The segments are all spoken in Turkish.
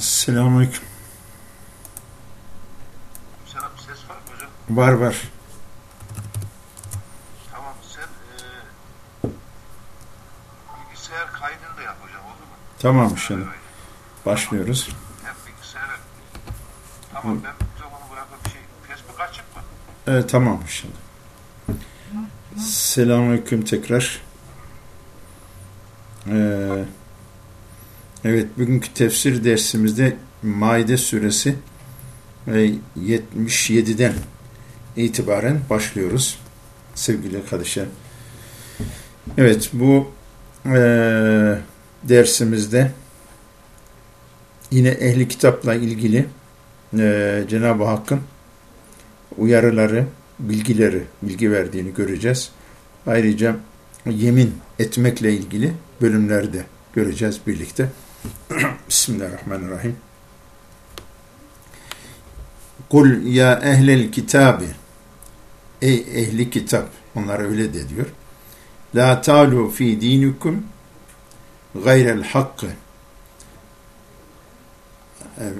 Selamünaleyküm. Selam, ses var mı hocam? Var var. Tamam, sen e, bilgisayar kaydını da yap hocam, olur mu? Tamam şimdi. Başlıyoruz. Hem bilgisayar... Tamam, ben mikrofonu bırakıp şey, Facebook açık mı? Evet tamam şimdi. Selamünaleyküm tekrar. Ee, evet bugünkü tefsir dersimizde Maide suresi e, 77'den itibaren başlıyoruz. Sevgili kardeşler. Evet bu e, dersimizde yine ehli kitapla ilgili e, Cenab-ı Hakk'ın uyarıları, bilgileri, bilgi verdiğini göreceğiz. Ayrıca yemin etmekle ilgili bölümlerde göreceğiz birlikte. Bismillahirrahmanirrahim. Kul ya ehlel kitabi Ey ehli kitap onlara öyle de diyor. La talu fi dinikum gayrel hakkı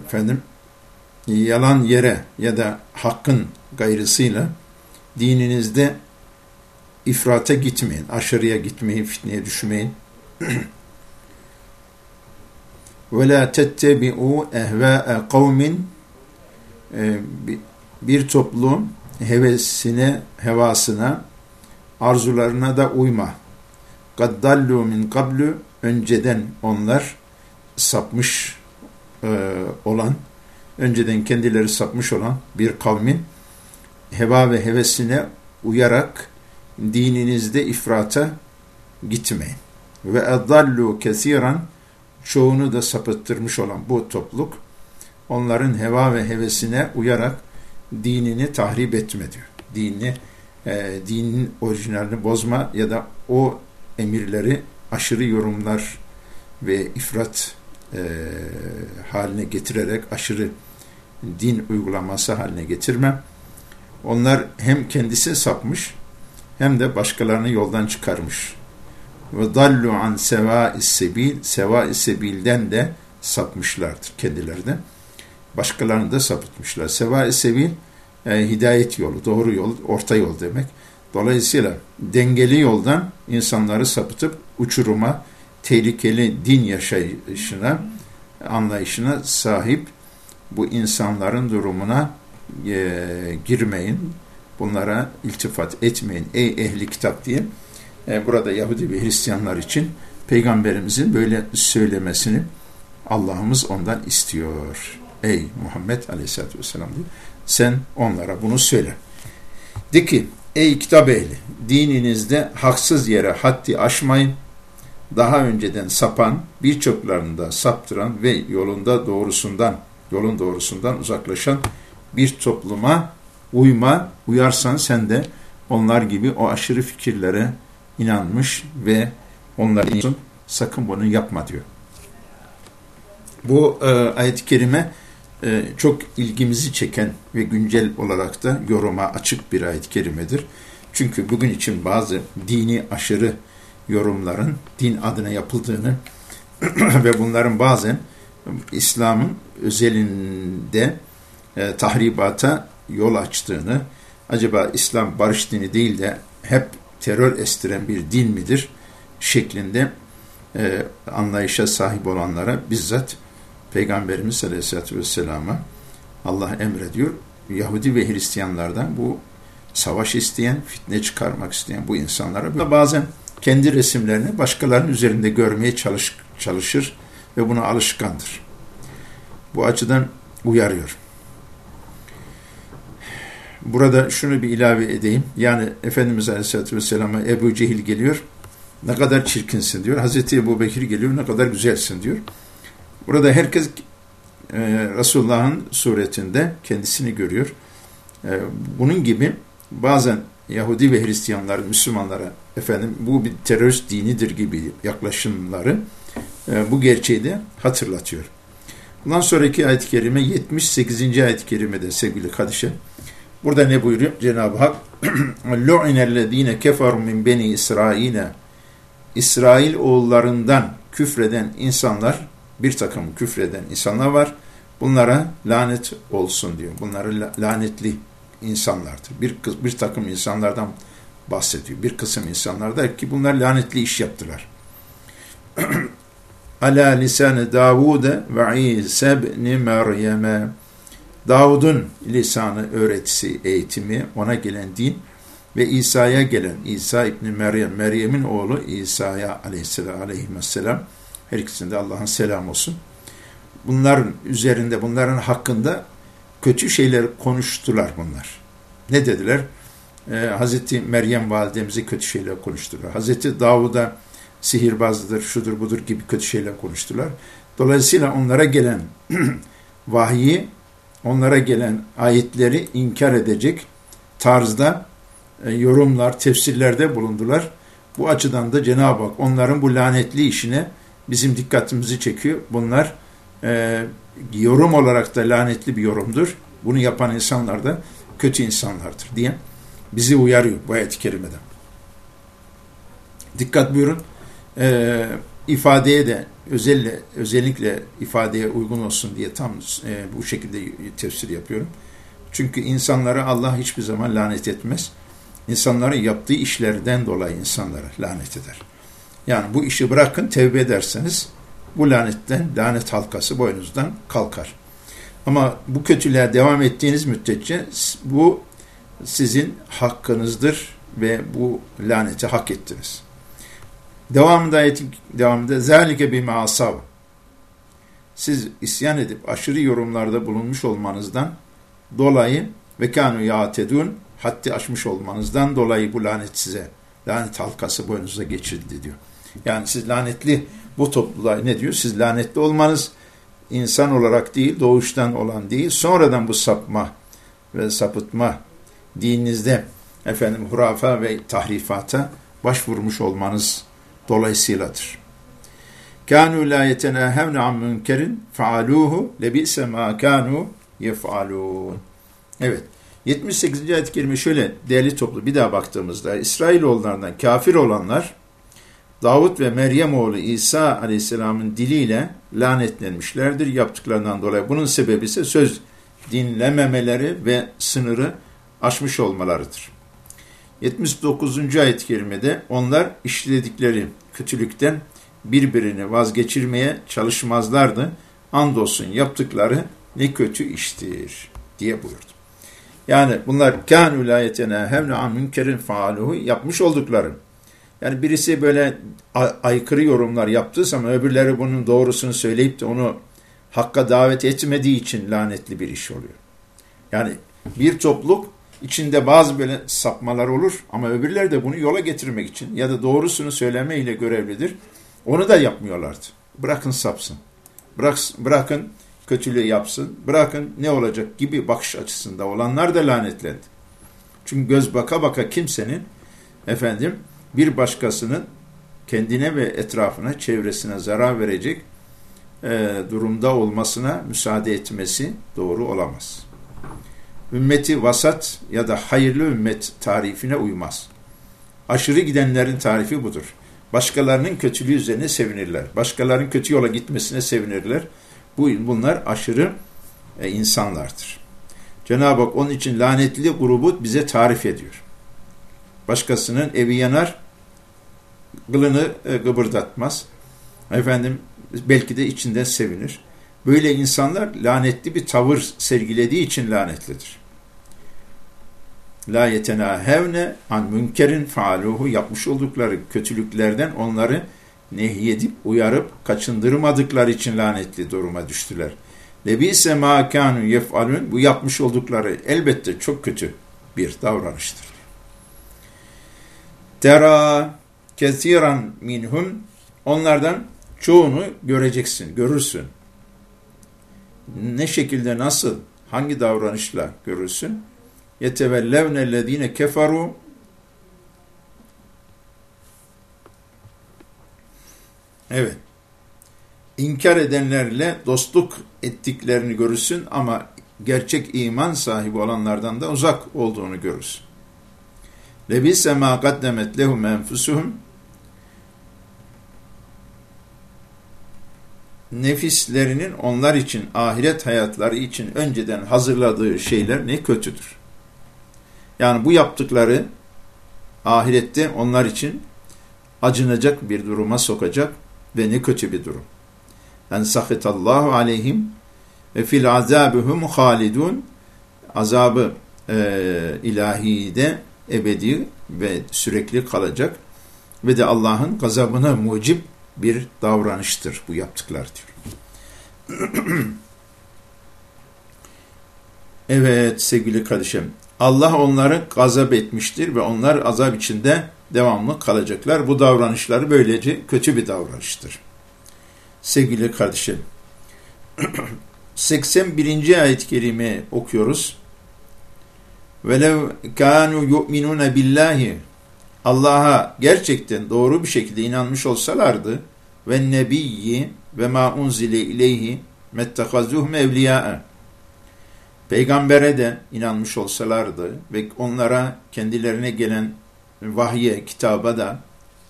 efendim yalan yere ya da hakkın gayrısıyla dininizde ifrata gitmeyin, aşırıya gitmeyin, fitneye düşmeyin. Ve la tettebi'u ehvâe kavmin bir toplum hevesine, hevasına, arzularına da uyma. Gaddallu min kablu önceden onlar sapmış e, olan, önceden kendileri sapmış olan bir kavmin heva ve hevesine uyarak dininizde ifrata gitmeyin. Ve eddallu kesiran çoğunu da sapıttırmış olan bu topluluk onların heva ve hevesine uyarak dinini tahrip etme diyor. Dinini, e, dinin orijinalini bozma ya da o emirleri aşırı yorumlar ve ifrat e, haline getirerek aşırı din uygulaması haline getirme. Onlar hem kendisi sapmış hem de başkalarını yoldan çıkarmış. Ve dallu an sevâ-i sebil, sevâ-i sebilden de sapmışlardır kendileri de. Başkalarını da sapıtmışlar. Sevâ-i sebil, e, hidayet yolu, doğru yol, orta yol demek. Dolayısıyla dengeli yoldan insanları sapıtıp uçuruma, tehlikeli din yaşayışına, anlayışına sahip bu insanların durumuna e, girmeyin, bunlara iltifat etmeyin ey ehli kitap diye e, burada Yahudi ve Hristiyanlar için Peygamberimizin böyle söylemesini Allah'ımız ondan istiyor. Ey Muhammed Aleyhisselatü Vesselam. Sen onlara bunu söyle. De ki ey kitap ehli dininizde haksız yere haddi aşmayın. Daha önceden sapan birçoklarını da saptıran ve yolunda doğrusundan yolun doğrusundan uzaklaşan bir topluma uyma, uyarsan sen de onlar gibi o aşırı fikirlere inanmış ve onların sakın bunu yapma diyor. Bu e, ayet-i kerime e, çok ilgimizi çeken ve güncel olarak da yoruma açık bir ayet-i kerimedir. Çünkü bugün için bazı dini aşırı yorumların din adına yapıldığını ve bunların bazen İslam'ın özelinde e, tahribata yol açtığını, acaba İslam barış dini değil de hep terör estiren bir din midir şeklinde e, anlayışa sahip olanlara bizzat Peygamberimiz Aleyhisselatü Vesselam'a Allah emrediyor. Yahudi ve Hristiyanlardan bu savaş isteyen, fitne çıkarmak isteyen bu insanlara bazen kendi resimlerini başkalarının üzerinde görmeye çalış, çalışır ve buna alışkandır. Bu açıdan uyarıyor. Burada şunu bir ilave edeyim. Yani Efendimiz Aleyhisselatü Vesselam'a Ebu Cehil geliyor. Ne kadar çirkinsin diyor. Hazreti Ebu Bekir geliyor. Ne kadar güzelsin diyor. Burada herkes e, Resulullah'ın suretinde kendisini görüyor. E, bunun gibi bazen Yahudi ve Hristiyanlar, Müslümanlara efendim bu bir terörist dinidir gibi yaklaşımları e, bu gerçeği de hatırlatıyor. Bundan sonraki ayet-i kerime 78. ayet-i kerimede sevgili kardeşim Burada ne buyuruyor Cenab-ı Hak? لُعِنَ kefaru min beni İsrail'e İsrail oğullarından küfreden insanlar bir takım küfreden insanlar var. Bunlara lanet olsun diyor. Bunları lanetli insanlardır. Bir, bir takım insanlardan bahsediyor. Bir kısım insanlar der ki bunlar lanetli iş yaptılar. Ala lisanı Davude ve İsa ibn Meryem'e Davud'un lisanı öğretisi, eğitimi, ona gelen din ve İsa'ya gelen İsa İbni Meryem, Meryem'in oğlu İsa'ya aleyhisselam, her ikisinde Allah'ın selam olsun. Bunların üzerinde, bunların hakkında kötü şeyler konuştular bunlar. Ne dediler? Ee, Hazreti Meryem validemize kötü şeyler konuştular. Hazreti Davud'a sihirbazdır, şudur budur gibi kötü şeyler konuştular. Dolayısıyla onlara gelen vahyi, onlara gelen ayetleri inkar edecek tarzda e, yorumlar, tefsirlerde bulundular. Bu açıdan da Cenab-ı Hak onların bu lanetli işine bizim dikkatimizi çekiyor. Bunlar e, yorum olarak da lanetli bir yorumdur. Bunu yapan insanlar da kötü insanlardır diye bizi uyarıyor bu ayet-i kerimeden. Dikkat buyurun. E, ifadeye de özelle, özellikle ifadeye uygun olsun diye tam e, bu şekilde tefsir yapıyorum. Çünkü insanlara Allah hiçbir zaman lanet etmez. İnsanların yaptığı işlerden dolayı insanlara lanet eder. Yani bu işi bırakın tevbe ederseniz bu lanetten, lanet halkası boynunuzdan kalkar. Ama bu kötülüğe devam ettiğiniz müddetçe bu sizin hakkınızdır ve bu laneti hak ettiniz. Devamında ayetin devamında zalike bir masav. Siz isyan edip aşırı yorumlarda bulunmuş olmanızdan dolayı ve kanu yatedun haddi aşmış olmanızdan dolayı bu lanet size lanet halkası boynunuza geçirildi diyor. Yani siz lanetli bu topluluğa ne diyor? Siz lanetli olmanız insan olarak değil, doğuştan olan değil, sonradan bu sapma ve sapıtma dininizde efendim hurafa ve tahrifata başvurmuş olmanız dolayısıyladır. Kanu la yetenahevne an münkerin faaluhu lebise ma kanu yefalun. Evet. 78. ayet-i kerime şöyle değerli toplu bir daha baktığımızda İsrailoğullarından kafir olanlar Davut ve Meryem oğlu İsa aleyhisselamın diliyle lanetlenmişlerdir yaptıklarından dolayı. Bunun sebebi ise söz dinlememeleri ve sınırı aşmış olmalarıdır. 79. ayet-i kerimede onlar işledikleri kötülükten birbirini vazgeçirmeye çalışmazlardı. Andolsun yaptıkları ne kötü iştir diye buyurdu. Yani bunlar kânü lâ yetenâhevne an münkerin faaluhu yapmış oldukları. Yani birisi böyle aykırı yorumlar yaptığı zaman öbürleri bunun doğrusunu söyleyip de onu hakka davet etmediği için lanetli bir iş oluyor. Yani bir topluluk içinde bazı böyle sapmalar olur ama öbürler de bunu yola getirmek için ya da doğrusunu söylemeyle görevlidir. Onu da yapmıyorlardı. Bırakın sapsın. Bırak, bırakın kötülüğü yapsın, bırakın ne olacak gibi bakış açısında olanlar da lanetlendi. Çünkü göz baka baka kimsenin efendim bir başkasının kendine ve etrafına, çevresine zarar verecek e, durumda olmasına müsaade etmesi doğru olamaz. Ümmeti vasat ya da hayırlı ümmet tarifine uymaz. Aşırı gidenlerin tarifi budur. Başkalarının kötülüğü üzerine sevinirler. Başkalarının kötü yola gitmesine sevinirler. Bu, bunlar aşırı e, insanlardır. Cenab-ı Hak onun için lanetli grubu bize tarif ediyor. Başkasının evi yanar, kılını e, gıbırdatmaz. Efendim belki de içinden sevinir. Böyle insanlar lanetli bir tavır sergilediği için lanetlidir. La yetenâhevne an münkerin faaluhu yapmış oldukları kötülüklerden onları nehyedip uyarıp kaçındırmadıkları için lanetli duruma düştüler. Lebise ma kanu yef'alun bu yapmış oldukları elbette çok kötü bir davranıştır. Tera kesiran minhum onlardan çoğunu göreceksin, görürsün. Ne şekilde nasıl, hangi davranışla görürsün? Yetevellevne ellezine keferu Evet. İnkar edenlerle dostluk ettiklerini görürsün ama gerçek iman sahibi olanlardan da uzak olduğunu görürsün. Lebise ma kaddemet lehum enfusuhum nefislerinin onlar için, ahiret hayatları için önceden hazırladığı şeyler ne kötüdür. Yani bu yaptıkları ahirette onlar için acınacak bir duruma sokacak ve ne kötü bir durum. En sahitallahu aleyhim ve fil azabuhum halidun azabı e, ilahide ebedi ve sürekli kalacak ve de Allah'ın gazabına mucip bir davranıştır bu yaptıklar diyor. evet sevgili kardeşim Allah onları gazap etmiştir ve onlar azap içinde devamlı kalacaklar. Bu davranışları böylece kötü bir davranıştır. Sevgili kardeşim 81. ayet-i kerime okuyoruz. Velev kanu yu'minuna billahi Allah'a gerçekten doğru bir şekilde inanmış olsalardı ve nebiyyi ve ma unzile ileyhi mettekazuhum evliya'a Peygambere de inanmış olsalardı ve onlara kendilerine gelen vahye, kitaba da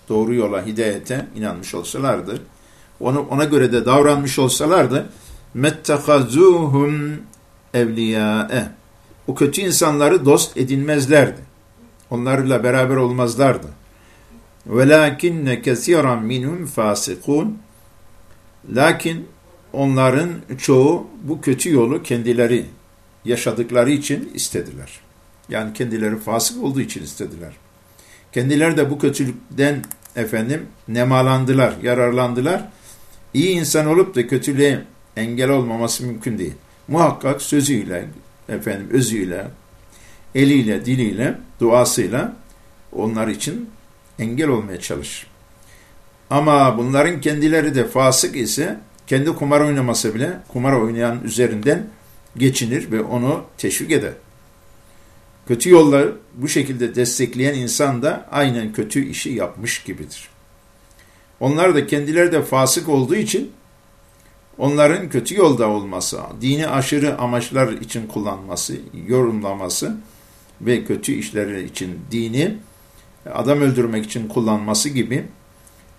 doğru yola, hidayete inanmış olsalardı, onu, ona göre de davranmış olsalardı, mettekazuhum evliyâe. O kötü insanları dost edinmezlerdi. Onlarla beraber olmazlardı. وَلَاكِنَّ كَثِيرًا minhum fasikun. Lakin onların çoğu bu kötü yolu kendileri yaşadıkları için istediler. Yani kendileri fasık olduğu için istediler. Kendileri de bu kötülükten efendim nemalandılar, yararlandılar. İyi insan olup da kötülüğe engel olmaması mümkün değil. Muhakkak sözüyle, efendim özüyle, eliyle, diliyle, duasıyla onlar için engel olmaya çalışır. Ama bunların kendileri de fasık ise kendi kumar oynaması bile kumar oynayan üzerinden geçinir ve onu teşvik eder. Kötü yolla bu şekilde destekleyen insan da aynen kötü işi yapmış gibidir. Onlar da kendileri de fasık olduğu için onların kötü yolda olması, dini aşırı amaçlar için kullanması, yorumlaması ve kötü işleri için dini adam öldürmek için kullanması gibi,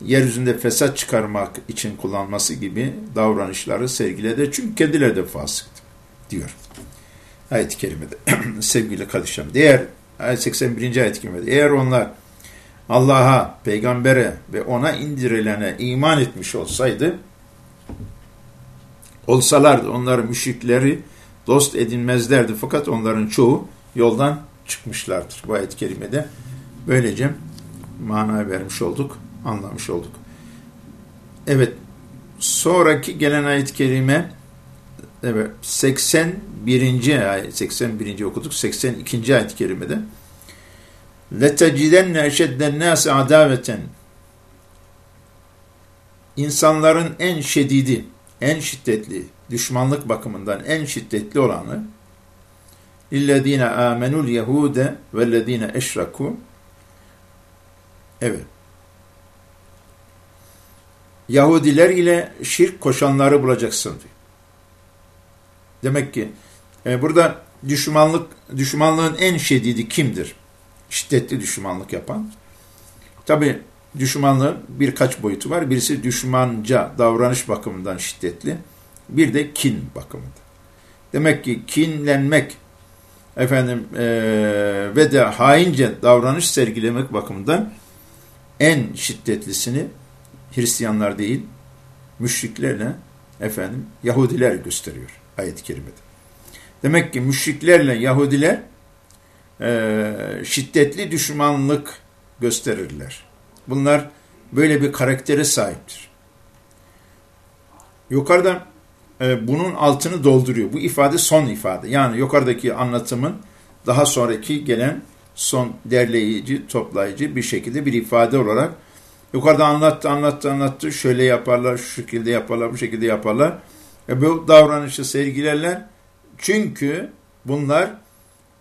yeryüzünde fesat çıkarmak için kullanması gibi davranışları sergiledi. Çünkü kendileri de fasıktı diyor. Ayet-i kerimede sevgili kardeşim. Diğer ayet 81. ayet-i kerimede eğer onlar Allah'a, peygambere ve ona indirilene iman etmiş olsaydı olsalardı onlar müşrikleri dost edinmezlerdi. Fakat onların çoğu yoldan çıkmışlardır. Bu ayet-i kerimede böylece mana vermiş olduk, anlamış olduk. Evet, sonraki gelen ayet-i kerime evet, 81. ayet, 81. okuduk, 82. ayet-i kerimede لَتَجِدَنَّ اَشَدَّ النَّاسِ عَدَاوَةً İnsanların en şedidi, en şiddetli, düşmanlık bakımından en şiddetli olanı İllezine amenul yehude vellezine eşraku Evet. Yahudiler ile şirk koşanları bulacaksın diyor. Demek ki e, burada düşmanlık düşmanlığın en şedidi kimdir? Şiddetli düşmanlık yapan. Tabi düşmanlığın birkaç boyutu var. Birisi düşmanca davranış bakımından şiddetli. Bir de kin bakımında. Demek ki kinlenmek efendim e, ve de haince davranış sergilemek bakımından en şiddetlisini Hristiyanlar değil, müşriklerle efendim Yahudiler gösteriyor ayet-i kerimede. Demek ki müşriklerle Yahudiler e, şiddetli düşmanlık gösterirler. Bunlar böyle bir karaktere sahiptir. Yukarıda e, bunun altını dolduruyor. Bu ifade son ifade. Yani yukarıdaki anlatımın daha sonraki gelen son derleyici, toplayıcı bir şekilde bir ifade olarak yukarıda anlattı, anlattı, anlattı. Şöyle yaparlar, şu şekilde yaparlar, bu şekilde yaparlar. E, bu davranışı sergilerler. Çünkü bunlar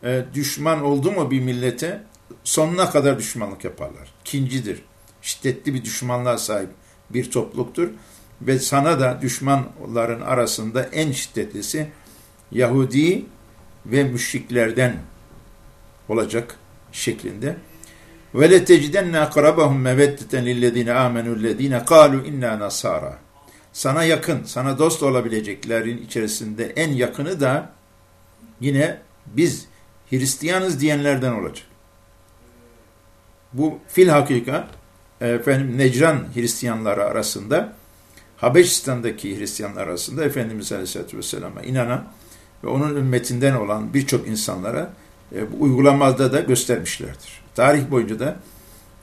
e, düşman oldu mu bir millete sonuna kadar düşmanlık yaparlar. Kincidir. Şiddetli bir düşmanlığa sahip bir topluluktur ve sana da düşmanların arasında en şiddetlisi Yahudi ve müşriklerden olacak şeklinde. Ve le tecidenne akrabahum meveddeten lillezine amenu lezine kalu inna nasara. sana yakın, sana dost olabileceklerin içerisinde en yakını da yine biz Hristiyanız diyenlerden olacak. Bu fil hakika efendim Necran Hristiyanları arasında Habeşistan'daki Hristiyanlar arasında Efendimiz Aleyhisselatü Vesselam'a inanan ve onun ümmetinden olan birçok insanlara e, uygulamada da göstermişlerdir. Tarih boyunca da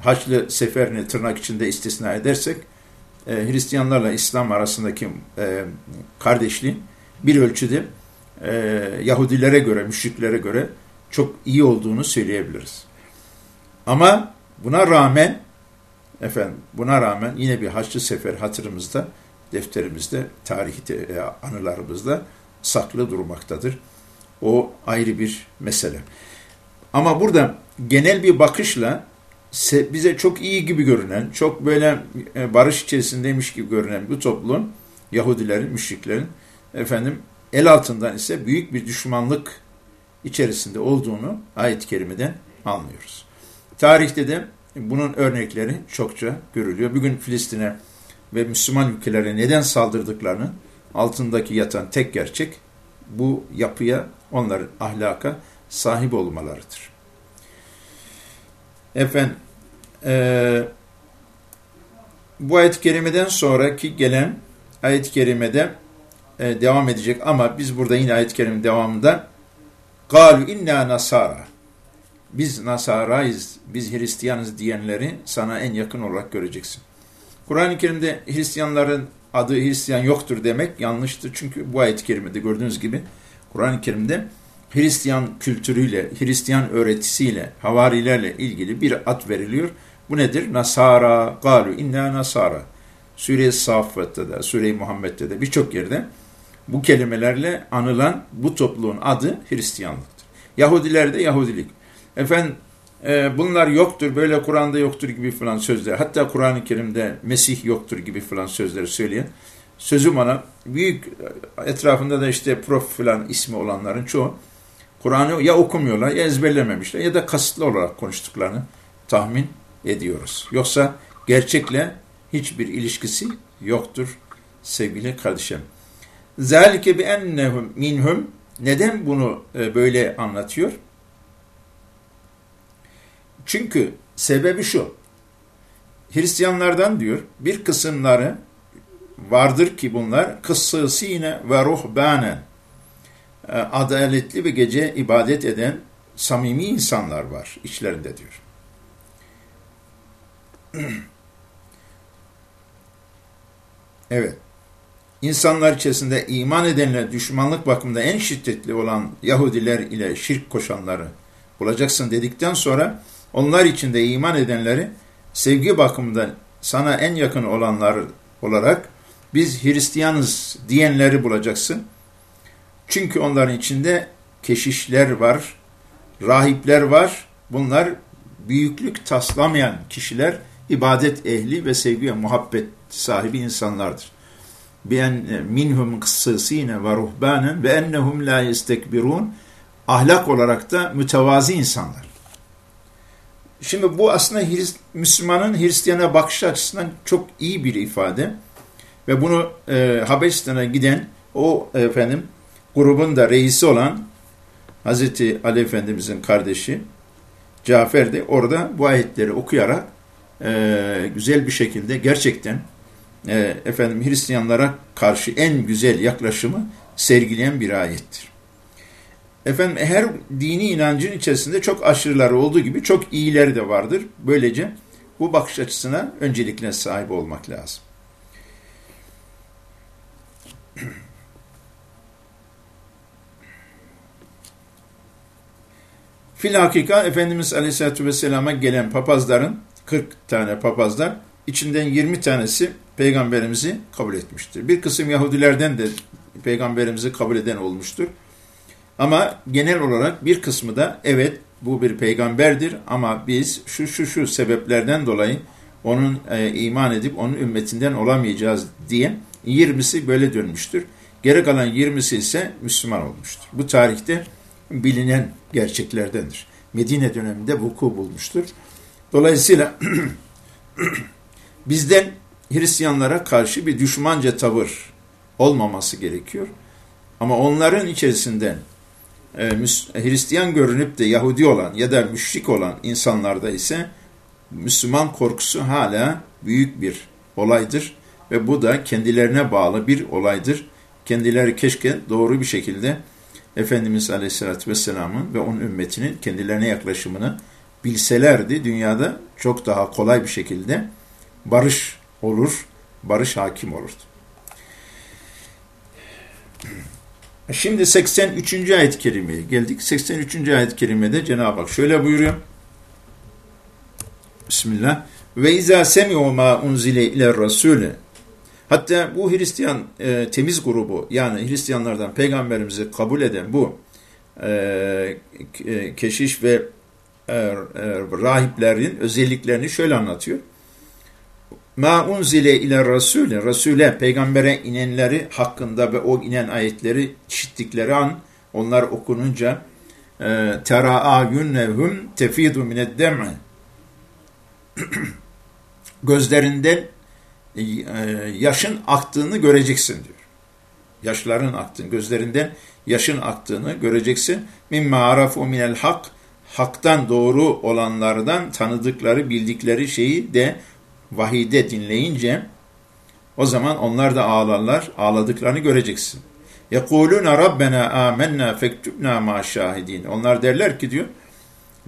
Haçlı seferini tırnak içinde istisna edersek e, Hristiyanlarla İslam arasındaki e, kardeşliğin bir ölçüde e, Yahudilere göre, müşriklere göre çok iyi olduğunu söyleyebiliriz. Ama buna rağmen efendim buna rağmen yine bir Haçlı sefer hatırımızda, defterimizde, tarihte, e, anılarımızda saklı durmaktadır. O ayrı bir mesele. Ama burada genel bir bakışla bize çok iyi gibi görünen, çok böyle e, barış içerisindeymiş gibi görünen bu topluluğun, Yahudilerin, müşriklerin efendim el altından ise büyük bir düşmanlık içerisinde olduğunu ayet-i kerimeden anlıyoruz. Tarihte de bunun örnekleri çokça görülüyor. Bugün Filistin'e ve Müslüman ülkelere neden saldırdıklarını altındaki yatan tek gerçek bu yapıya, onların ahlaka sahip olmalarıdır. Efendim, e, bu ayet-i kerimeden sonraki gelen ayet-i kerimede e, devam edecek ama biz burada yine ayet-i kerimin devamında قَالُ inna nasara biz Nasarayız, biz Hristiyanız diyenleri sana en yakın olarak göreceksin. Kur'an-ı Kerim'de Hristiyanların adı Hristiyan yoktur demek yanlıştır. Çünkü bu ayet-i kerimede gördüğünüz gibi Kur'an-ı Kerim'de Hristiyan kültürüyle, Hristiyan öğretisiyle, havarilerle ilgili bir ad veriliyor. Bu nedir? Nasara, galu inna nasara. Sure-i Saffet'te de, Sure-i Muhammed'de de birçok yerde bu kelimelerle anılan bu topluluğun adı Hristiyanlıktır. Yahudiler de Yahudilik. Efendim e, bunlar yoktur, böyle Kur'an'da yoktur gibi falan sözler. Hatta Kur'an-ı Kerim'de Mesih yoktur gibi falan sözleri söyleyen sözü bana büyük etrafında da işte prof falan ismi olanların çoğu Kur'an'ı ya okumuyorlar ya ezberlememişler ya da kasıtlı olarak konuştuklarını tahmin ediyoruz. Yoksa gerçekle hiçbir ilişkisi yoktur sevgili kardeşim. Zalike bi ennehum minhum neden bunu e, böyle anlatıyor? Çünkü sebebi şu. Hristiyanlardan diyor bir kısımları vardır ki bunlar kıssısine ve ruhbanen e, adaletli ve gece ibadet eden samimi insanlar var içlerinde diyor. evet. İnsanlar içerisinde iman edenler düşmanlık bakımında en şiddetli olan Yahudiler ile şirk koşanları bulacaksın dedikten sonra onlar içinde iman edenleri sevgi bakımından sana en yakın olanlar olarak biz Hristiyanız diyenleri bulacaksın. Çünkü onların içinde keşişler var, rahipler var. Bunlar büyüklük taslamayan kişiler, ibadet ehli ve sevgi ve muhabbet sahibi insanlardır. Bien minhum kıssısine ve ruhbanen ve ennehum la yestekbirun ahlak olarak da mütevazi insanlar. Şimdi bu aslında Müslümanın Hristiyan'a bakış açısından çok iyi bir ifade. Ve bunu e, Habeşistan'a giden o efendim grubun da reisi olan Hazreti Ali Efendimizin kardeşi Cafer de orada bu ayetleri okuyarak e, güzel bir şekilde gerçekten e, efendim Hristiyanlara karşı en güzel yaklaşımı sergileyen bir ayettir. Efendim her dini inancın içerisinde çok aşırıları olduğu gibi çok iyileri de vardır. Böylece bu bakış açısına öncelikle sahip olmak lazım. Fil hakika Efendimiz Aleyhisselatü Vesselam'a gelen papazların 40 tane papazlar içinden 20 tanesi peygamberimizi kabul etmiştir. Bir kısım Yahudilerden de peygamberimizi kabul eden olmuştur. Ama genel olarak bir kısmı da evet bu bir peygamberdir ama biz şu şu şu sebeplerden dolayı onun e, iman edip onun ümmetinden olamayacağız diye 20'si böyle dönmüştür. Geri kalan 20'si ise Müslüman olmuştur. Bu tarihte bilinen gerçeklerdendir. Medine döneminde vuku bulmuştur. Dolayısıyla bizden Hristiyanlara karşı bir düşmanca tavır olmaması gerekiyor. Ama onların içerisinden e, Hristiyan görünüp de Yahudi olan ya da müşrik olan insanlarda ise Müslüman korkusu hala büyük bir olaydır ve bu da kendilerine bağlı bir olaydır. Kendileri keşke doğru bir şekilde Efendimiz Aleyhisselatü Vesselam'ın ve onun ümmetinin kendilerine yaklaşımını bilselerdi dünyada çok daha kolay bir şekilde barış olur, barış hakim olurdu. Şimdi 83. ayet-i kerimeye geldik. 83. ayet-i kerimede Cenab-ı Hak şöyle buyuruyor. Bismillah. Ve izâ semi'u mâ unzile ile rasûle. Hatta bu Hristiyan e, temiz grubu yani Hristiyanlardan peygamberimizi kabul eden bu e, e keşiş ve e, e, rahiplerin özelliklerini şöyle anlatıyor. Ma unzile ile rasule, rasule peygambere inenleri hakkında ve o inen ayetleri işittikleri an onlar okununca e, tera'a yünnehum tefidu mined dem'i gözlerinden e, yaşın aktığını göreceksin diyor. Yaşların aktığını, gözlerinden yaşın aktığını göreceksin. Mimma arafu minel hak haktan doğru olanlardan tanıdıkları, bildikleri şeyi de vahide dinleyince o zaman onlar da ağlarlar, ağladıklarını göreceksin. يَقُولُونَ رَبَّنَا آمَنَّا فَكْتُبْنَا مَا şahidin. Onlar derler ki diyor,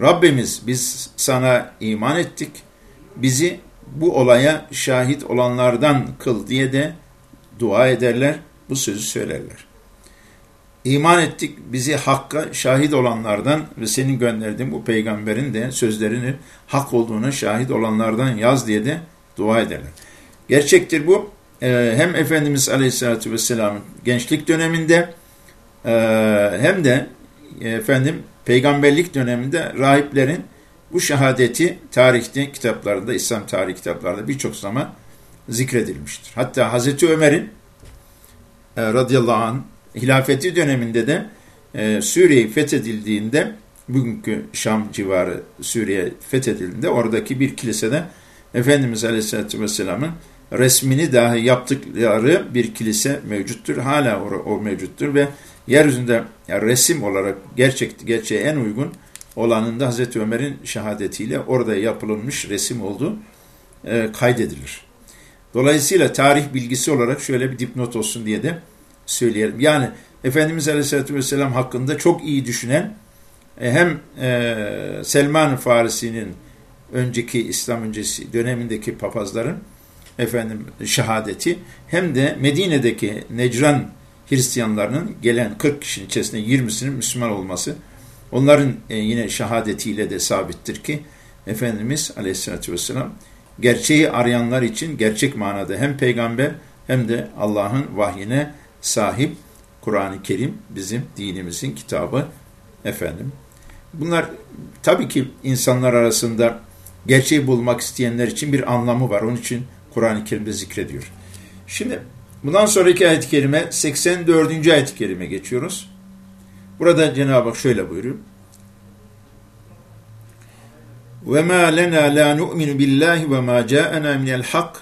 Rabbimiz biz sana iman ettik, bizi bu olaya şahit olanlardan kıl diye de dua ederler, bu sözü söylerler. İman ettik bizi hakka şahit olanlardan ve senin gönderdiğin bu peygamberin de sözlerini hak olduğuna şahit olanlardan yaz diye de dua ederler. Gerçektir bu. Ee, hem Efendimiz Aleyhisselatü Vesselam'ın gençlik döneminde e, hem de e, efendim peygamberlik döneminde rahiplerin bu şehadeti tarihte kitaplarında, İslam tarih kitaplarında birçok zaman zikredilmiştir. Hatta Hazreti Ömer'in e, radıyallahu anh hilafeti döneminde de e, Suriye fethedildiğinde bugünkü Şam civarı Suriye fethedildiğinde oradaki bir kilisede Efendimiz Aleyhisselatü Vesselam'ın resmini dahi yaptıkları bir kilise mevcuttur. Hala o, o mevcuttur ve yeryüzünde yani resim olarak gerçek, gerçeğe en uygun olanında Hazreti Ömer'in şehadetiyle orada yapılmış resim olduğu e, kaydedilir. Dolayısıyla tarih bilgisi olarak şöyle bir dipnot olsun diye de söyleyelim. Yani Efendimiz Aleyhisselatü Vesselam hakkında çok iyi düşünen e, hem e, Selman Farisi'nin önceki İslam öncesi dönemindeki papazların efendim şehadeti hem de Medine'deki Necran Hristiyanlarının gelen 40 kişinin içerisinde 20'sinin Müslüman olması onların e, yine şehadetiyle de sabittir ki Efendimiz Aleyhisselatü Vesselam gerçeği arayanlar için gerçek manada hem peygamber hem de Allah'ın vahyine sahip Kur'an-ı Kerim bizim dinimizin kitabı efendim. Bunlar tabii ki insanlar arasında gerçeği bulmak isteyenler için bir anlamı var. Onun için Kur'an-ı Kerim'de zikrediyor. Şimdi bundan sonraki ayet-i kerime 84. ayet-i kerime geçiyoruz. Burada Cenab-ı Hak şöyle buyuruyor. وَمَا لَنَا لَا نُؤْمِنُ بِاللّٰهِ وَمَا جَاءَنَا مِنَ الْحَقِّ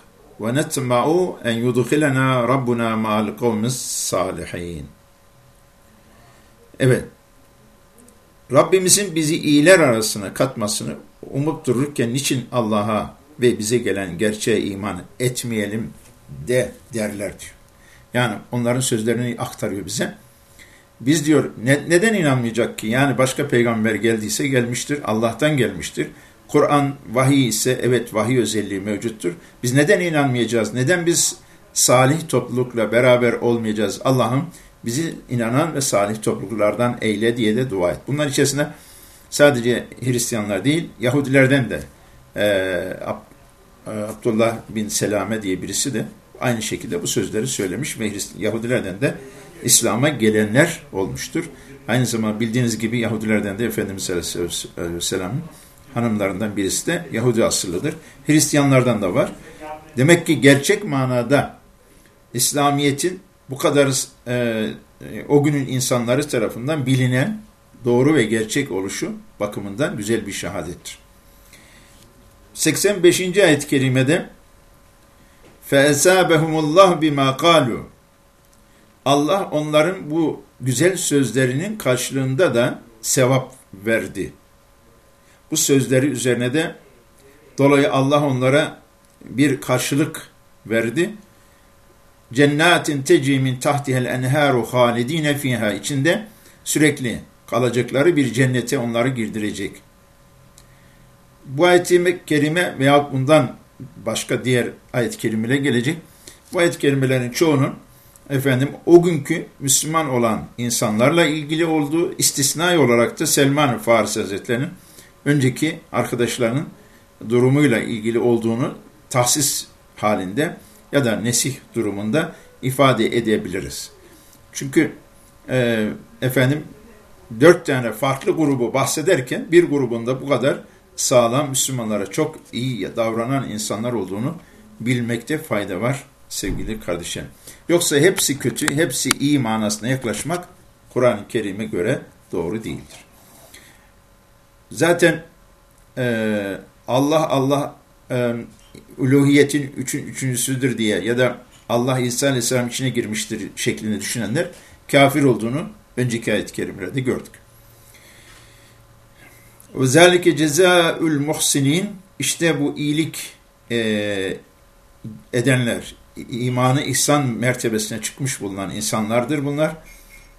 وَنَتْمَعُ اَنْ يُدْخِلَنَا رَبُّنَا مَعَ الْقَوْمِ الصَّالِحِينَ Evet. Rabbimizin bizi iyiler arasına katmasını umup dururken niçin Allah'a ve bize gelen gerçeğe iman etmeyelim de derler diyor. Yani onların sözlerini aktarıyor bize. Biz diyor ne, neden inanmayacak ki? Yani başka peygamber geldiyse gelmiştir, Allah'tan gelmiştir. Kur'an vahiy ise evet vahiy özelliği mevcuttur. Biz neden inanmayacağız? Neden biz salih toplulukla beraber olmayacağız? Allah'ım bizi inanan ve salih topluluklardan eyle diye de dua et. Bunlar içerisinde sadece Hristiyanlar değil, Yahudilerden de e, Abdullah bin Selame diye birisi de aynı şekilde bu sözleri söylemiş ve Yahudilerden de İslam'a gelenler olmuştur. Aynı zamanda bildiğiniz gibi Yahudilerden de Efendimiz Aleyhisselam'ın hanımlarından birisi de Yahudi asıllıdır. Hristiyanlardan da var. Demek ki gerçek manada İslamiyet'in bu kadar e, o günün insanları tarafından bilinen doğru ve gerçek oluşu bakımından güzel bir şehadettir. 85. ayet-i kerimede فَاَسَابَهُمُ اللّٰهُ بِمَا قَالُوا Allah onların bu güzel sözlerinin karşılığında da sevap verdi. Bu sözleri üzerine de dolayı Allah onlara bir karşılık verdi. Cennetin tecri min tahtihel enharu halidine fiha içinde sürekli kalacakları bir cennete onları girdirecek. Bu ayet-i kerime veya bundan başka diğer ayet-i kerimeler gelecek. Bu ayet-i kerimelerin çoğunun efendim o günkü Müslüman olan insanlarla ilgili olduğu istisnai olarak da Selman Farisi Hazretleri'nin önceki arkadaşlarının durumuyla ilgili olduğunu tahsis halinde ya da nesih durumunda ifade edebiliriz. Çünkü e, efendim dört tane farklı grubu bahsederken bir grubunda bu kadar sağlam Müslümanlara çok iyi davranan insanlar olduğunu bilmekte fayda var sevgili kardeşim. Yoksa hepsi kötü, hepsi iyi manasına yaklaşmak Kur'an-ı Kerim'e göre doğru değildir. Zaten e, Allah Allah e, uluhiyetin üçün, üçüncüsüdür diye ya da Allah İsa Aleyhisselam içine girmiştir şeklinde düşünenler kafir olduğunu önceki ayet-i kerimelerde gördük. Özellikle cezaül muhsinin işte bu iyilik e, edenler, imanı ihsan mertebesine çıkmış bulunan insanlardır bunlar.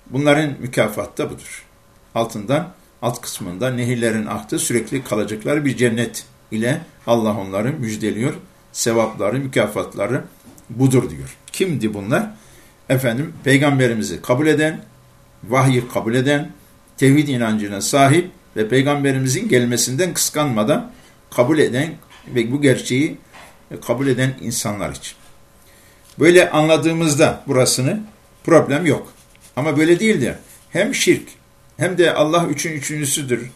Bunların mükafatı da budur. Altından, alt kısmında nehirlerin aktığı sürekli kalacakları bir cennet ile Allah onları müjdeliyor. Sevapları, mükafatları budur diyor. Kimdi bunlar? Efendim, peygamberimizi kabul eden, vahyi kabul eden, tevhid inancına sahip ve peygamberimizin gelmesinden kıskanmadan kabul eden ve bu gerçeği kabul eden insanlar için. Böyle anladığımızda burasını problem yok. Ama böyle değildir. Hem şirk hem de Allah üçün üçüncüsüdür.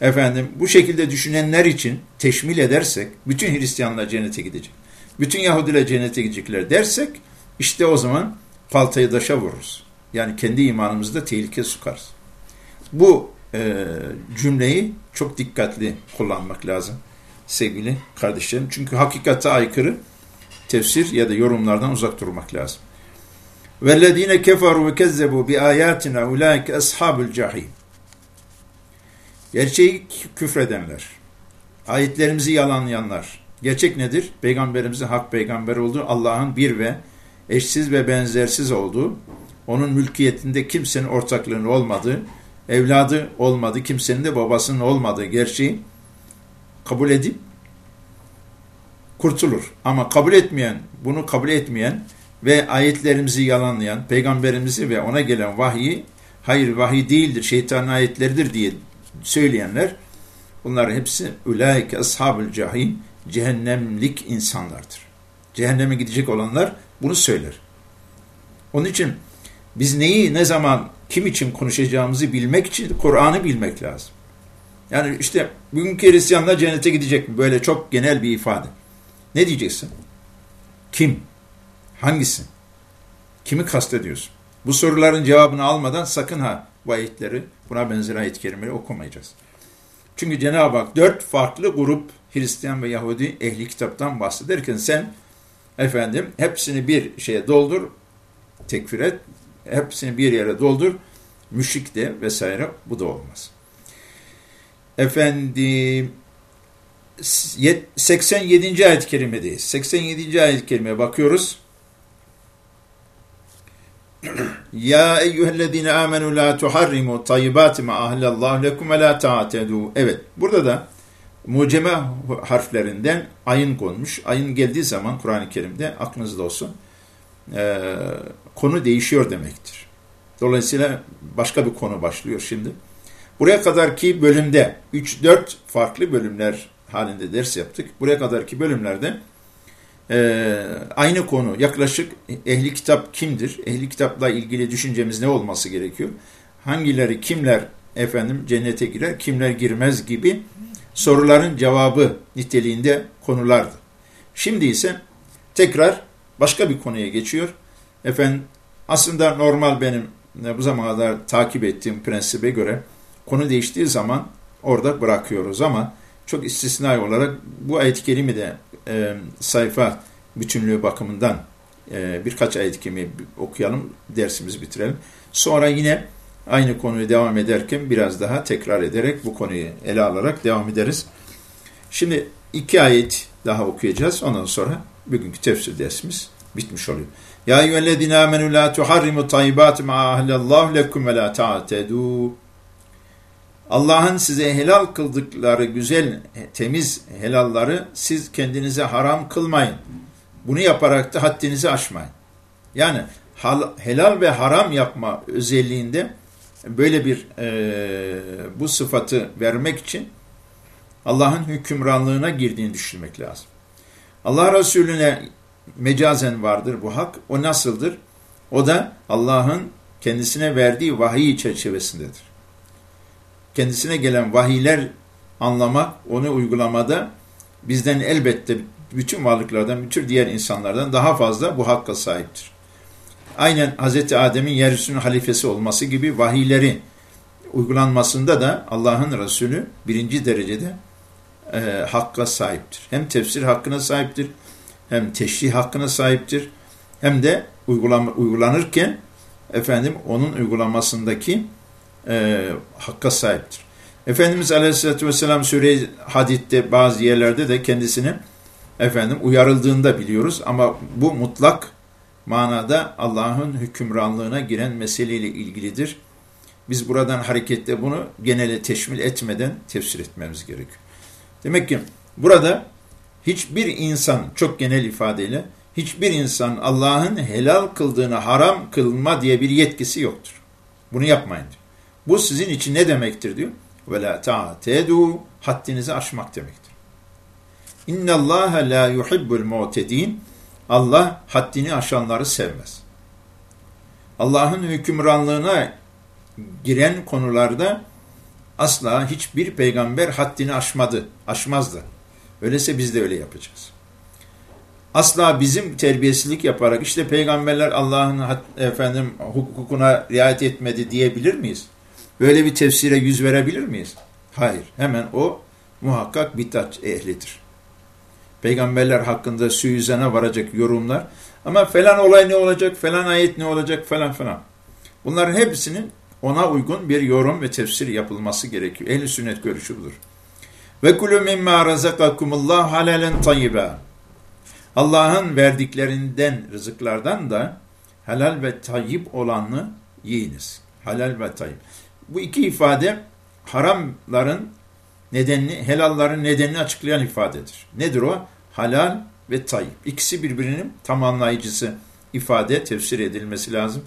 Efendim bu şekilde düşünenler için teşmil edersek bütün Hristiyanlar cennete gidecek. Bütün Yahudiler cennete gidecekler dersek işte o zaman paltayı daşa vururuz. Yani kendi imanımızda tehlike sokarız. Bu e, cümleyi çok dikkatli kullanmak lazım sevgili kardeşlerim. Çünkü hakikate aykırı tefsir ya da yorumlardan uzak durmak lazım. وَالَّذ۪ينَ كَفَرُوا وَكَذَّبُوا بِآيَاتِنَا اُولَٰئِكَ أَصْحَابُ الْجَحِيمِ Gerçeği küfredenler, ayetlerimizi yalanlayanlar. Gerçek nedir? Peygamberimizin hak peygamber olduğu, Allah'ın bir ve eşsiz ve benzersiz olduğu, onun mülkiyetinde kimsenin ortaklığının olmadığı, evladı olmadı, kimsenin de babasının olmadığı gerçeği kabul edip kurtulur. Ama kabul etmeyen, bunu kabul etmeyen ve ayetlerimizi yalanlayan, peygamberimizi ve ona gelen vahyi, hayır vahiy değildir, şeytanın ayetleridir diye söyleyenler, bunlar hepsi ulaike ashabül cahim, cehennemlik insanlardır. Cehenneme gidecek olanlar bunu söyler. Onun için biz neyi, ne zaman, kim için konuşacağımızı bilmek için Kur'an'ı bilmek lazım. Yani işte bugünkü Hristiyanlar cennete gidecek mi? Böyle çok genel bir ifade. Ne diyeceksin? Kim? Hangisi? Kimi kastediyorsun? Bu soruların cevabını almadan sakın ha bu ayetleri, buna benzer ayet kelimeleri okumayacağız. Çünkü Cenab-ı Hak dört farklı grup Hristiyan ve Yahudi ehli kitaptan bahsederken sen efendim hepsini bir şeye doldur, tekfir et, hepsini bir yere doldur, müşrik de vesaire bu da olmaz. Efendim 87. ayet-i kerimedeyiz. 87. ayet-i kerimeye bakıyoruz. Ya eyyühellezine amenu la tuharrimu tayyibati ahlallahu lekum ve la ta'tedu. Evet, burada da muceme harflerinden ayın konmuş. Ayın geldiği zaman Kur'an-ı Kerim'de aklınızda olsun. E, konu değişiyor demektir. Dolayısıyla başka bir konu başlıyor şimdi. Buraya kadarki bölümde 3-4 farklı bölümler halinde ders yaptık. Buraya kadarki bölümlerde e, aynı konu yaklaşık ehli kitap kimdir? Ehli kitapla ilgili düşüncemiz ne olması gerekiyor? Hangileri kimler efendim cennete girer, kimler girmez gibi soruların cevabı niteliğinde konulardı. Şimdi ise tekrar başka bir konuya geçiyor. Efendim aslında normal benim bu zamana kadar takip ettiğim prensibe göre konu değiştiği zaman orada bırakıyoruz ama çok istisnai olarak bu ayet-i kerime de e, sayfa bütünlüğü bakımından e, birkaç ayet kimi okuyalım, dersimizi bitirelim. Sonra yine aynı konuyu devam ederken biraz daha tekrar ederek bu konuyu ele alarak devam ederiz. Şimdi iki ayet daha okuyacağız. Ondan sonra bugünkü tefsir dersimiz bitmiş oluyor. Ya eyyühellezine amenu la tuharrimu tayyibat ma ahlallahu lekum ve la ta'tedu. Allah'ın size helal kıldıkları güzel, temiz helalları siz kendinize haram kılmayın. Bunu yaparak da haddinizi aşmayın. Yani helal ve haram yapma özelliğinde böyle bir e, bu sıfatı vermek için Allah'ın hükümranlığına girdiğini düşünmek lazım. Allah Resulüne mecazen vardır bu hak. O nasıldır? O da Allah'ın kendisine verdiği vahiy çerçevesindedir. Kendisine gelen vahiyler anlamak, onu uygulamada bizden elbette bütün varlıklardan, bütün diğer insanlardan daha fazla bu hakka sahiptir. Aynen Hz. Adem'in yeryüzünün halifesi olması gibi vahiyleri uygulanmasında da Allah'ın Resulü birinci derecede e, hakka sahiptir. Hem tefsir hakkına sahiptir, hem teşrih hakkına sahiptir, hem de uygulama, uygulanırken efendim onun uygulamasındaki e, hakka sahiptir. Efendimiz Aleyhisselatü Vesselam Sure-i Hadid'de bazı yerlerde de kendisini efendim uyarıldığında biliyoruz ama bu mutlak manada Allah'ın hükümranlığına giren meseleyle ilgilidir. Biz buradan hareketle bunu genele teşmil etmeden tefsir etmemiz gerekiyor. Demek ki burada hiçbir insan çok genel ifadeyle hiçbir insan Allah'ın helal kıldığını haram kılma diye bir yetkisi yoktur. Bunu yapmayın diyor. Bu sizin için ne demektir diyor. La ta'tedu haddinizi aşmak demektir. İnna Allah la yuhibbul mu'tedin. Allah haddini aşanları sevmez. Allah'ın hükümranlığına giren konularda asla hiçbir peygamber haddini aşmadı, aşmazdı. Öyleyse biz de öyle yapacağız. Asla bizim terbiyesizlik yaparak işte peygamberler Allah'ın efendim hukukuna riayet etmedi diyebilir miyiz? Böyle bir tefsire yüz verebilir miyiz? Hayır. Hemen o muhakkak bitat ehlidir. Peygamberler hakkında suizana varacak yorumlar. Ama falan olay ne olacak, falan ayet ne olacak falan falan. Bunların hepsinin ona uygun bir yorum ve tefsir yapılması gerekiyor. Ehl-i sünnet görüşü budur. Ve kulü mimma razakakumullah halalen tayyiba. Allah'ın verdiklerinden, rızıklardan da helal ve tayyip olanı yiyiniz. Halal ve tayyip. Bu iki ifade haramların nedenini, helalların nedenini açıklayan ifadedir. Nedir o? Halal ve tayyip. İkisi birbirinin tamamlayıcısı ifade, tefsir edilmesi lazım.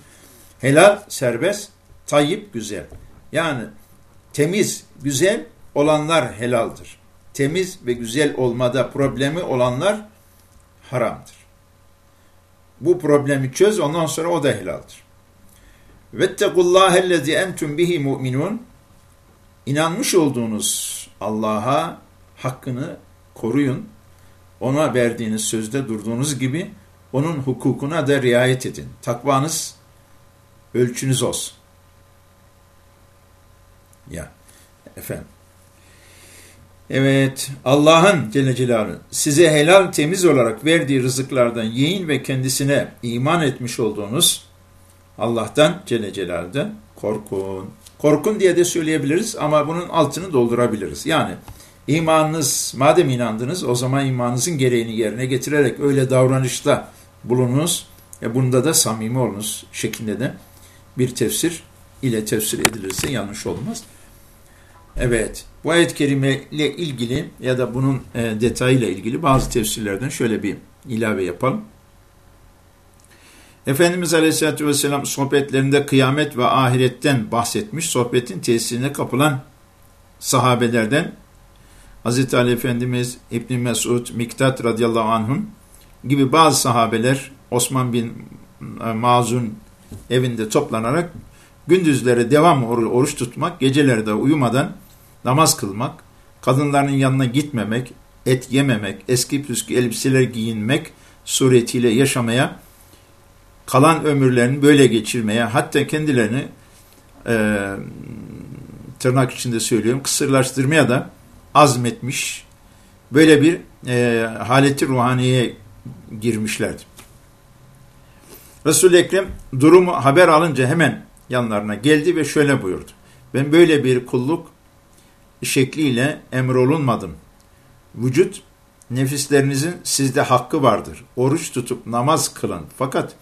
Helal serbest, tayyip güzel. Yani temiz, güzel olanlar helaldir. Temiz ve güzel olmada problemi olanlar haramdır. Bu problemi çöz ondan sonra o da helaldir. Vettegullâhellezî entüm bihi mu'minun İnanmış olduğunuz Allah'a hakkını koruyun. Ona verdiğiniz sözde durduğunuz gibi onun hukukuna da riayet edin. Takvanız ölçünüz olsun. Ya efendim. Evet Allah'ın Celle size helal temiz olarak verdiği rızıklardan yiyin ve kendisine iman etmiş olduğunuz Allah'tan Celle korkun. Korkun diye de söyleyebiliriz ama bunun altını doldurabiliriz. Yani imanınız, madem inandınız o zaman imanınızın gereğini yerine getirerek öyle davranışta bulununuz. E bunda da samimi olunuz şeklinde de bir tefsir ile tefsir edilirse yanlış olmaz. Evet, bu kerime ile ilgili ya da bunun e, detayıyla ilgili bazı tefsirlerden şöyle bir ilave yapalım. Efendimiz Aleyhisselatü Vesselam sohbetlerinde kıyamet ve ahiretten bahsetmiş. Sohbetin tesirine kapılan sahabelerden Hz. Ali Efendimiz, İbn Mesud, Miktat radıyallahu anh'un gibi bazı sahabeler Osman bin e, Mazun evinde toplanarak gündüzleri devam oruç tutmak, gecelerde uyumadan namaz kılmak, kadınların yanına gitmemek, et yememek, eski püskü elbiseler giyinmek suretiyle yaşamaya kalan ömürlerini böyle geçirmeye hatta kendilerini e, tırnak içinde söylüyorum kısırlaştırmaya da azmetmiş böyle bir e, haleti ruhaniye girmişlerdi. Resul-i Ekrem durumu haber alınca hemen yanlarına geldi ve şöyle buyurdu. Ben böyle bir kulluk şekliyle emrolunmadım. Vücut nefislerinizin sizde hakkı vardır. Oruç tutup namaz kılın. Fakat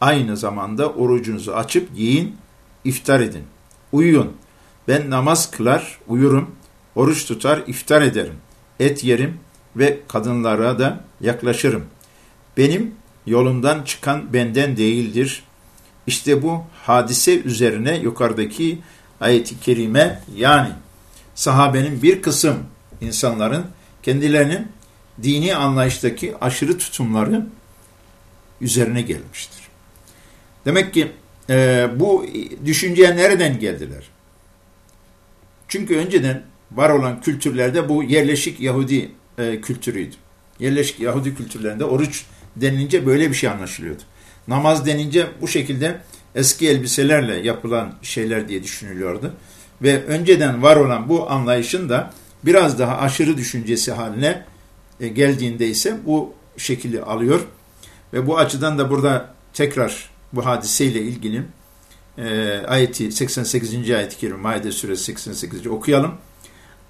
aynı zamanda orucunuzu açıp yiyin, iftar edin. Uyuyun. Ben namaz kılar, uyurum, oruç tutar, iftar ederim. Et yerim ve kadınlara da yaklaşırım. Benim yolumdan çıkan benden değildir. İşte bu hadise üzerine yukarıdaki ayeti kerime yani sahabenin bir kısım insanların kendilerinin dini anlayıştaki aşırı tutumları üzerine gelmiştir. Demek ki e, bu düşünceye nereden geldiler? Çünkü önceden var olan kültürlerde bu yerleşik Yahudi e, kültürüydü. Yerleşik Yahudi kültürlerinde oruç denilince böyle bir şey anlaşılıyordu. Namaz denince bu şekilde eski elbiselerle yapılan şeyler diye düşünülüyordu. Ve önceden var olan bu anlayışın da biraz daha aşırı düşüncesi haline e, geldiğinde ise bu şekilde alıyor. Ve bu açıdan da burada tekrar bu hadiseyle ilgili e, ayeti 88. ayet-i kerime Maide suresi 88. okuyalım.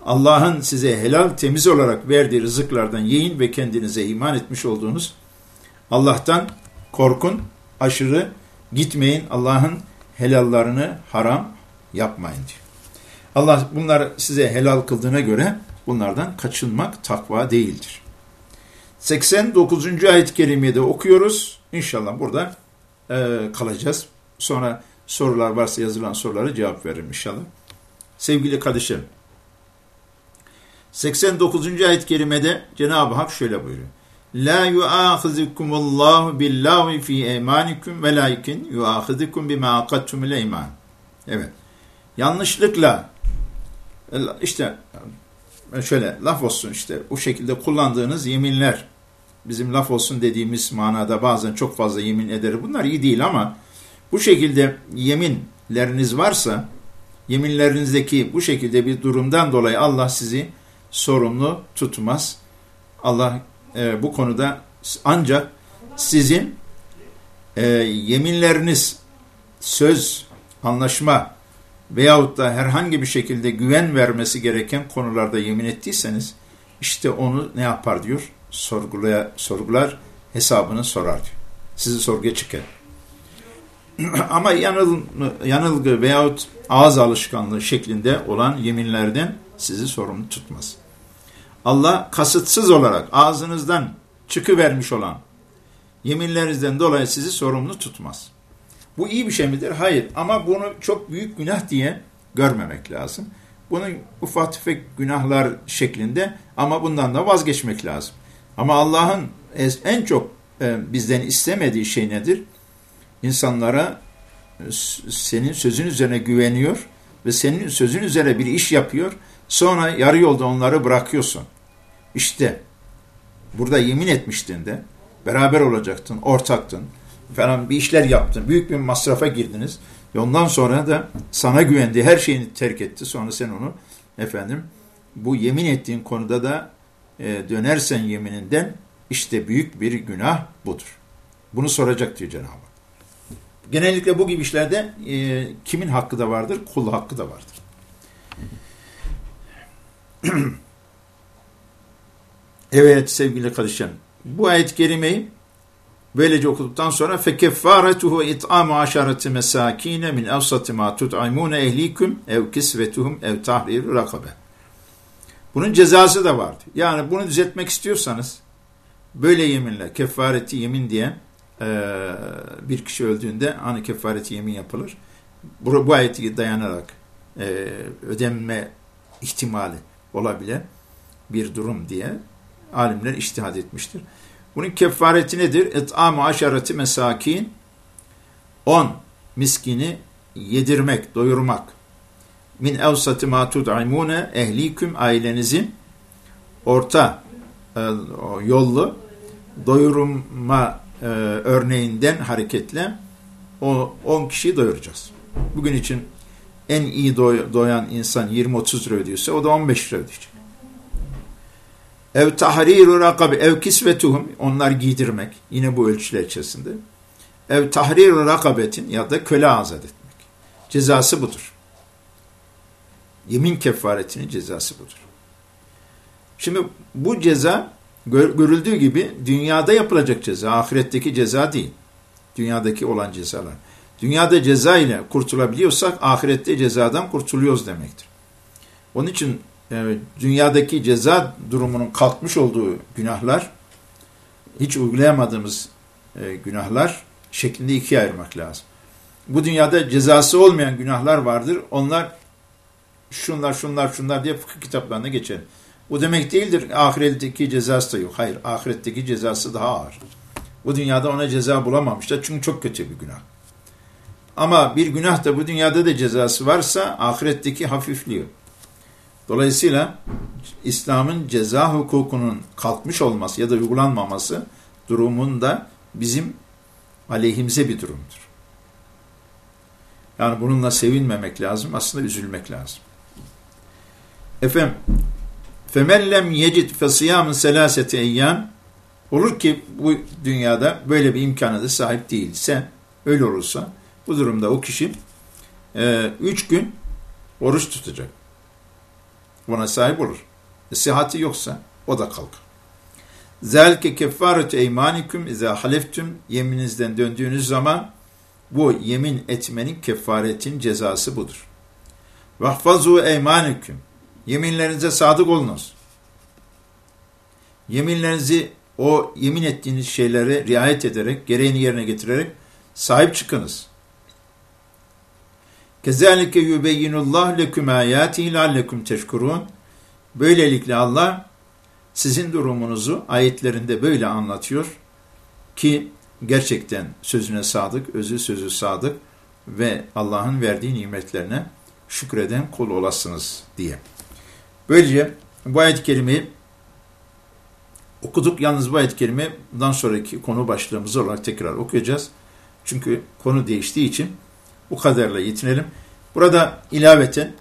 Allah'ın size helal temiz olarak verdiği rızıklardan yiyin ve kendinize iman etmiş olduğunuz Allah'tan korkun, aşırı gitmeyin, Allah'ın helallarını haram yapmayın diyor. Allah bunlar size helal kıldığına göre bunlardan kaçınmak takva değildir. 89. ayet-i kerimede okuyoruz. İnşallah burada e, kalacağız. Sonra sorular varsa yazılan soruları cevap veririm inşallah. Sevgili kardeşlerim, 89. ayet-i kerimede Cenab-ı Hak şöyle buyuruyor. La yu'ahizukumullahu billahi fi eymanikum velakin yu'ahizukum bima akattumul eyman. Evet. Yanlışlıkla işte şöyle laf olsun işte bu şekilde kullandığınız yeminler bizim laf olsun dediğimiz manada bazen çok fazla yemin eder. Bunlar iyi değil ama bu şekilde yeminleriniz varsa yeminlerinizdeki bu şekilde bir durumdan dolayı Allah sizi sorumlu tutmaz. Allah e, bu konuda ancak sizin e, yeminleriniz, söz, anlaşma veyahut da herhangi bir şekilde güven vermesi gereken konularda yemin ettiyseniz işte onu ne yapar diyor? Sorgulaya, sorgular, hesabını sorar diyor. Sizi sorguya çıkar. Ama yanıl, yanılgı veyahut ağız alışkanlığı şeklinde olan yeminlerden sizi sorumlu tutmaz. Allah kasıtsız olarak ağzınızdan çıkıvermiş olan yeminlerinizden dolayı sizi sorumlu tutmaz. Bu iyi bir şey midir? Hayır. Ama bunu çok büyük günah diye görmemek lazım. Bunun ufak tefek günahlar şeklinde ama bundan da vazgeçmek lazım. Ama Allah'ın en çok e, bizden istemediği şey nedir? İnsanlara e, senin sözün üzerine güveniyor ve senin sözün üzerine bir iş yapıyor. Sonra yarı yolda onları bırakıyorsun. İşte burada yemin etmiştin de beraber olacaktın, ortaktın falan bir işler yaptın. Büyük bir masrafa girdiniz. Ve ondan sonra da sana güvendi, her şeyini terk etti. Sonra sen onu efendim bu yemin ettiğin konuda da e, dönersen yemininden işte büyük bir günah budur. Bunu soracak diyor Cenab-ı Hak. Genellikle bu gibi işlerde e, kimin hakkı da vardır? Kul hakkı da vardır. Evet sevgili kardeşlerim. Bu ayet-i kerimeyi böylece okuduktan sonra fekeffaretuhu it'amu aşareti mesakine min evsati ma tut'imune ehlikum ev kisvetuhum ev tahrir rakabe. Bunun cezası da vardı. Yani bunu düzeltmek istiyorsanız böyle yeminle kefareti yemin diye e, bir kişi öldüğünde hani kefareti yemin yapılır. Bu, bu ayeti dayanarak e, ödenme ihtimali olabilen bir durum diye alimler iştihad etmiştir. Bunun kefareti nedir? Et'amu aşareti mesakin 10 miskini yedirmek, doyurmak. Min evsati ma tud'imune ehliküm ailenizin orta e, yollu doyurma e, örneğinden hareketle o 10 kişiyi doyuracağız. Bugün için en iyi doy, doyan insan 20-30 lira ödüyorsa o da 15 lira ödeyecek. Ev tahriru rakabe ev kisvetuhum onlar giydirmek yine bu ölçüler içerisinde. Ev tahriru rakabetin ya da köle azat etmek. Cezası budur. Yemin kefaretinin cezası budur. Şimdi bu ceza görüldüğü gibi dünyada yapılacak ceza, ahiretteki ceza değil. Dünyadaki olan cezalar. Dünyada ceza ile kurtulabiliyorsak ahirette cezadan kurtuluyoruz demektir. Onun için dünyadaki ceza durumunun kalkmış olduğu günahlar, hiç uygulayamadığımız e, günahlar şeklinde ikiye ayırmak lazım. Bu dünyada cezası olmayan günahlar vardır. Onlar şunlar şunlar şunlar diye fıkıh kitaplarına geçer. Bu demek değildir ahiretteki cezası da yok. Hayır ahiretteki cezası daha ağır. Bu dünyada ona ceza bulamamışlar çünkü çok kötü bir günah. Ama bir günah da bu dünyada da cezası varsa ahiretteki hafifliyor. Dolayısıyla İslam'ın ceza hukukunun kalkmış olması ya da uygulanmaması durumunda bizim aleyhimize bir durumdur. Yani bununla sevinmemek lazım, aslında üzülmek lazım. Efendim, فَمَنْ لَمْ يَجِدْ فَصِيَامٍ سَلَاسَةِ اَيَّامٍ Olur ki bu dünyada böyle bir imkanı da sahip değilse, öyle olursa, bu durumda o kişi e, üç gün oruç tutacak. Buna sahip olur. E, sihati yoksa o da kalkar. Zelke keffaretü eymanikum izâ haleftüm yemininizden döndüğünüz zaman bu yemin etmenin kefaretin cezası budur. Vahfazu eymanikum yeminlerinize sadık olunuz. Yeminlerinizi o yemin ettiğiniz şeylere riayet ederek, gereğini yerine getirerek sahip çıkınız. Kezalike yubeyyinullah leküm ayatihi leallekum teşkurun. Böylelikle Allah sizin durumunuzu ayetlerinde böyle anlatıyor ki gerçekten sözüne sadık, özü sözü sadık ve Allah'ın verdiği nimetlerine şükreden kul olasınız diye. Böylece bu ayet-i kerimeyi okuduk. Yalnız bu ayet-i kerime bundan sonraki konu başlığımız olarak tekrar okuyacağız. Çünkü konu değiştiği için bu kadarla yetinelim. Burada ilaveten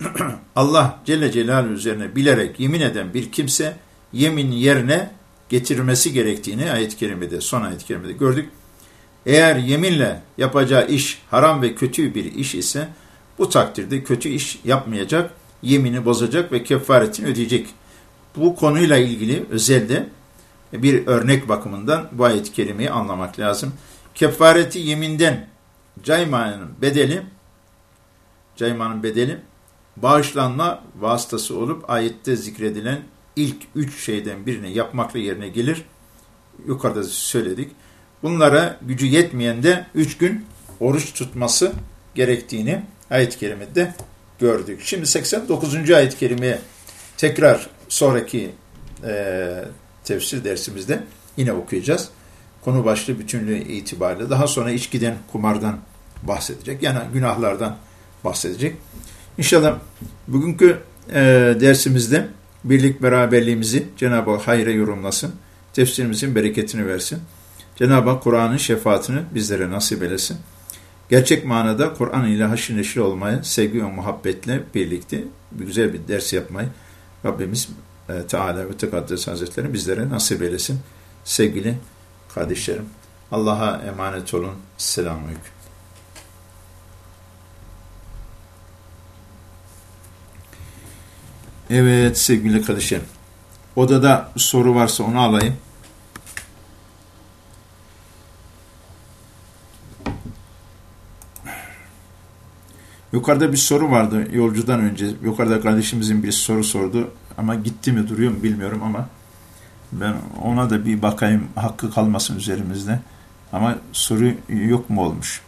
Allah Celle Celaluhu üzerine bilerek yemin eden bir kimse yemin yerine getirmesi gerektiğini ayet-i kerimede, son ayet-i kerimede gördük. Eğer yeminle yapacağı iş haram ve kötü bir iş ise bu takdirde kötü iş yapmayacak, yemini bozacak ve kefaretini ödeyecek. Bu konuyla ilgili özelde bir örnek bakımından bu ayet-i kerimeyi anlamak lazım. Kefareti yeminden caymanın bedeli caymanın bedeli bağışlanma vasıtası olup ayette zikredilen ilk üç şeyden birini yapmakla yerine gelir. Yukarıda söyledik. Bunlara gücü yetmeyen de üç gün oruç tutması gerektiğini ayet-i kerimede gördük. Şimdi 89. ayet-i kerimeye tekrar sonraki e, tefsir dersimizde yine okuyacağız. Konu başlığı bütünlüğü itibariyle. Daha sonra içkiden, kumardan bahsedecek. Yani günahlardan bahsedecek. İnşallah bugünkü e, dersimizde birlik beraberliğimizi Cenab-ı Hak hayra yorumlasın. Tefsirimizin bereketini versin. Cenab-ı Hak Kur'an'ın şefaatini bizlere nasip eylesin. Gerçek manada Kur'an ile haşır neşir olmayı, sevgi ve muhabbetle birlikte bir güzel bir ders yapmayı Rabbimiz e, Teala ve Tekaddes Hazretleri bizlere nasip eylesin. Sevgili kardeşlerim, Allah'a emanet olun. Selamun Aleyküm. Evet sevgili kardeşim. Odada soru varsa onu alayım. Yukarıda bir soru vardı yolcudan önce. Yukarıda kardeşimizin bir soru sordu. Ama gitti mi duruyor mu bilmiyorum ama ben ona da bir bakayım hakkı kalmasın üzerimizde. Ama soru yok mu olmuş?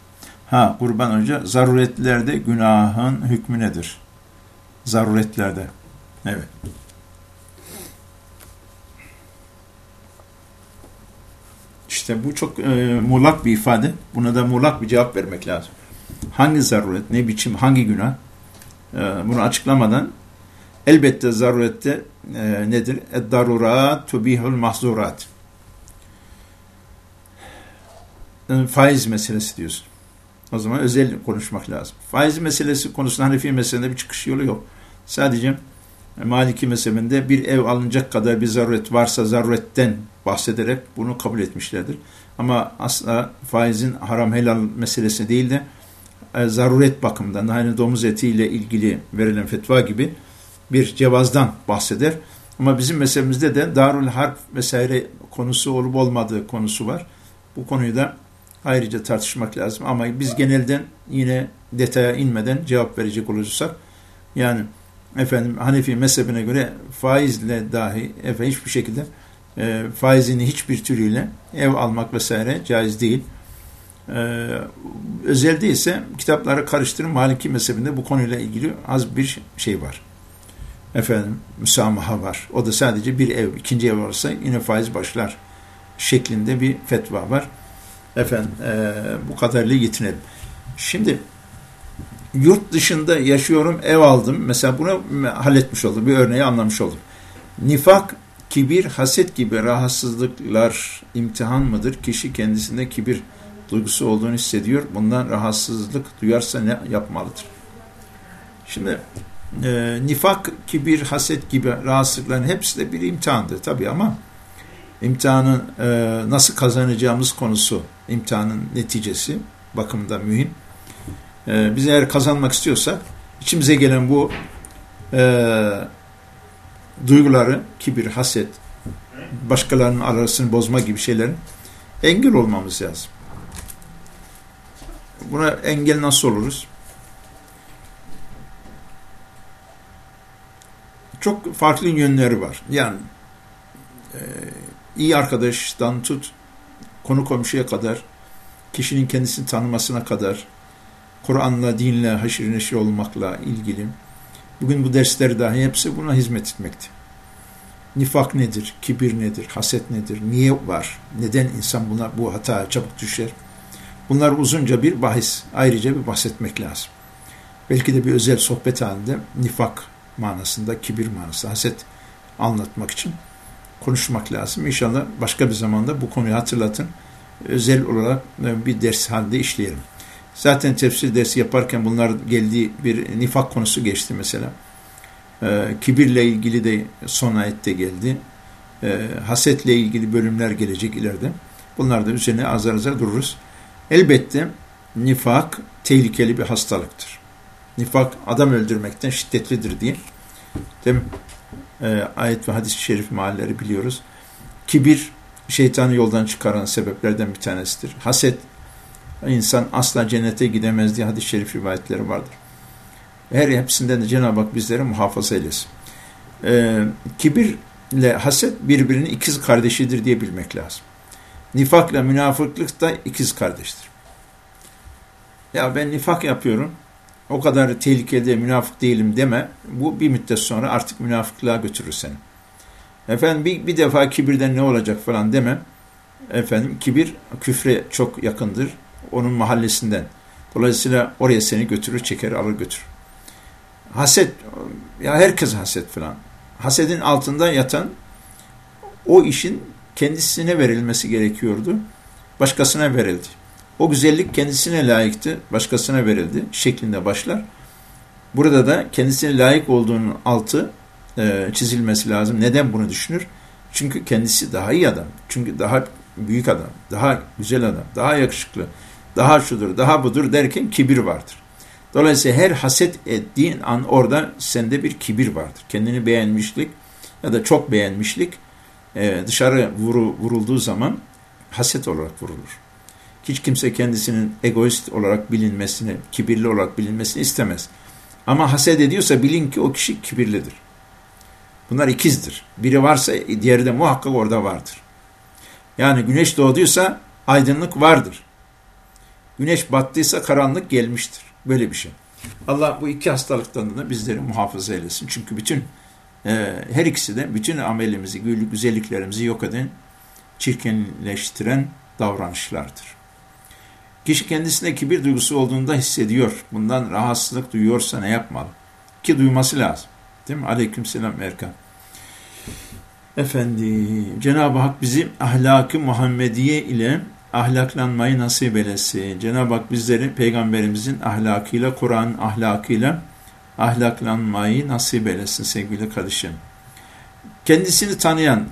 Ha kurban önce zaruretlerde günahın hükmü nedir? Zaruretlerde. Evet. İşte bu çok e, muğlak bir ifade. Buna da muğlak bir cevap vermek lazım. Hangi zaruret, ne biçim, hangi günah? E, bunu açıklamadan elbette zarurette e, nedir? Ed-darurat tubihul mahzurat. E, faiz meselesi diyorsun. O zaman özel konuşmak lazım. Faiz meselesi konusunda Hanefi meselesinde bir çıkış yolu yok. Sadece Maliki mezhebinde bir ev alınacak kadar bir zaruret varsa zaruretten bahsederek bunu kabul etmişlerdir. Ama asla faizin haram helal meselesi değil de e, zaruret bakımından hani domuz etiyle ilgili verilen fetva gibi bir cevazdan bahseder. Ama bizim mezhebimizde de Darül Harp vesaire konusu olup olmadığı konusu var. Bu konuyu da ayrıca tartışmak lazım. Ama biz genelden yine detaya inmeden cevap verecek olursak yani efendim Hanefi mezhebine göre faizle dahi efendim hiçbir şekilde e, faizini hiçbir türüyle ev almak vesaire caiz değil. E, özel değilse kitapları karıştırın. Maliki mezhebinde bu konuyla ilgili az bir şey var. Efendim müsamaha var. O da sadece bir ev, ikinci ev olursa yine faiz başlar şeklinde bir fetva var. Efendim e, bu kadarıyla yetinelim. Şimdi yurt dışında yaşıyorum, ev aldım. Mesela bunu halletmiş oldum. Bir örneği anlamış oldum. Nifak, kibir, haset gibi rahatsızlıklar imtihan mıdır? Kişi kendisinde kibir duygusu olduğunu hissediyor. Bundan rahatsızlık duyarsa ne yapmalıdır? Şimdi e, nifak, kibir, haset gibi rahatsızlıkların hepsi de bir imtihandır tabii ama imtihanın e, nasıl kazanacağımız konusu imtihanın neticesi bakımında mühim. E, biz eğer kazanmak istiyorsak içimize gelen bu e, duyguları, kibir, haset, başkalarının arasını bozma gibi şeylerin engel olmamız lazım. Buna engel nasıl oluruz? Çok farklı yönleri var. Yani e, iyi arkadaştan tut, konu komşuya kadar, kişinin kendisini tanımasına kadar, Kur'an'la, dinle, haşir neşir olmakla ilgili. Bugün bu dersler dahi hepsi buna hizmet etmekte. Nifak nedir? Kibir nedir? Haset nedir? Niye var? Neden insan buna bu hataya çabuk düşer? Bunlar uzunca bir bahis. Ayrıca bir bahsetmek lazım. Belki de bir özel sohbet halinde nifak manasında, kibir manasında, haset anlatmak için konuşmak lazım. İnşallah başka bir zamanda bu konuyu hatırlatın. Özel olarak bir ders halinde işleyelim. Zaten tefsir dersi yaparken bunlar geldiği bir nifak konusu geçti mesela. Ee, kibirle ilgili de son ayette geldi. Ee, hasetle ilgili bölümler gelecek ileride. Bunlar da üzerine azar azar dururuz. Elbette nifak tehlikeli bir hastalıktır. Nifak adam öldürmekten şiddetlidir diye. Değil mi? Ee, ayet ve hadis-i şerif mahalleri biliyoruz. Kibir şeytanı yoldan çıkaran sebeplerden bir tanesidir. Haset insan asla cennete gidemez diye hadis-i şerif rivayetleri vardır. Her hepsinden de Cenab-ı Hak bizleri muhafaza eylesin. Ee, kibirle haset birbirinin ikiz kardeşidir diye bilmek lazım. Nifakla münafıklık da ikiz kardeştir. Ya ben nifak yapıyorum, o kadar tehlikeli münafık değilim deme. Bu bir müddet sonra artık münafıklığa götürür seni. Efendim bir, bir defa kibirden ne olacak falan deme. Efendim kibir küfre çok yakındır onun mahallesinden. Dolayısıyla oraya seni götürür, çeker, alır götür. Haset, ya herkes haset falan. Hasedin altında yatan o işin kendisine verilmesi gerekiyordu. Başkasına verildi. O güzellik kendisine layıktı, başkasına verildi şeklinde başlar. Burada da kendisine layık olduğunun altı e, çizilmesi lazım. Neden bunu düşünür? Çünkü kendisi daha iyi adam. Çünkü daha büyük adam, daha güzel adam, daha yakışıklı, daha şudur, daha budur derken kibir vardır. Dolayısıyla her haset ettiğin an orada sende bir kibir vardır. Kendini beğenmişlik ya da çok beğenmişlik e, dışarı vuru, vurulduğu zaman haset olarak vurulur. Hiç kimse kendisinin egoist olarak bilinmesini, kibirli olarak bilinmesini istemez. Ama haset ediyorsa bilin ki o kişi kibirlidir. Bunlar ikizdir. Biri varsa diğeri de muhakkak orada vardır. Yani güneş doğduysa aydınlık vardır. Güneş battıysa karanlık gelmiştir. Böyle bir şey. Allah bu iki hastalıktan da bizleri muhafaza eylesin. Çünkü bütün e, her ikisi de bütün amelimizi, güzelliklerimizi yok eden, çirkinleştiren davranışlardır. Kişi kendisine kibir duygusu olduğunda hissediyor. Bundan rahatsızlık duyuyorsa ne yapmalı? Ki duyması lazım. Değil mi? Aleyküm selam Erkan. Efendim, Cenab-ı Hak bizi ahlakı Muhammediye ile ahlaklanmayı nasip eylesin. Cenab-ı Hak bizleri Peygamberimizin ahlakıyla, Kur'an'ın ahlakıyla ahlaklanmayı nasip eylesin sevgili kardeşim. Kendisini tanıyan